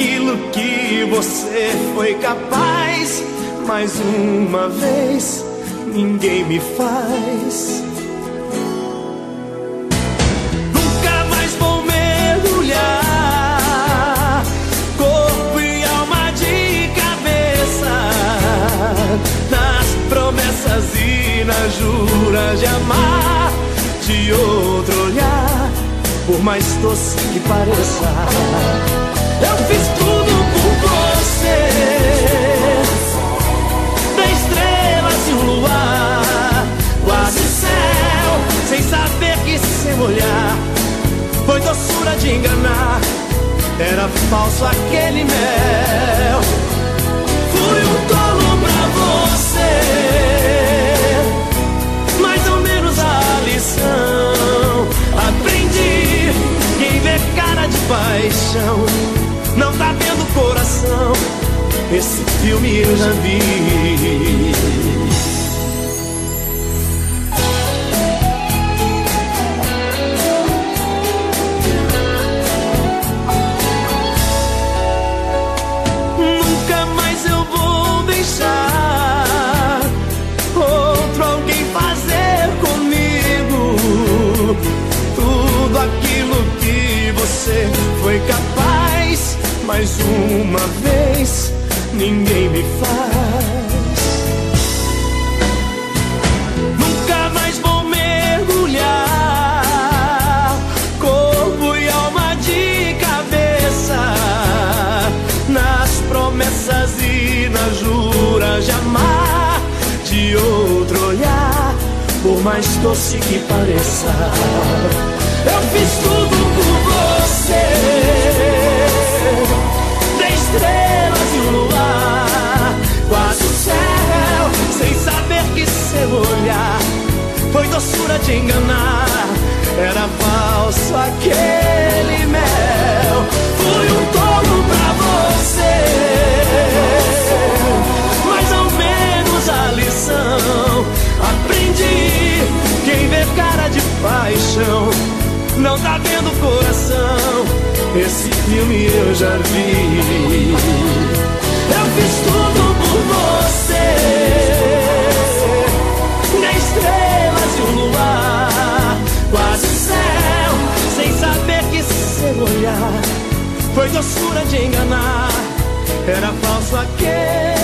aquilo que você foi capaz. Mais uma vez, ninguém me faz. Nunca mais vou mergulhar, corpo e alma de cabeça, nas promessas e nas juras de amar, de outro olhar, por mais doce que pareça. Eu fiz tudo por você. Tem estrelas e um luar, quase céu, sem saber que sem olhar. Foi doçura de enganar, era falso aquele mel. Coração. Esse filme eu já vi. Nunca mais eu vou deixar outro alguém fazer comigo tudo aquilo que você foi capaz. Mais uma vez, ninguém me faz. Nunca mais vou mergulhar, corpo e alma de cabeça, nas promessas e nas juras de amar, de outro olhar, por mais doce que pareça. Eu doçura de enganar. Era falso aquele mel. Fui um tolo pra você. Mais ou menos a lição. Aprendi. Quem vê cara de paixão não tá vendo coração. Esse filme eu já vi. Doçura de enganar. Era falso aquele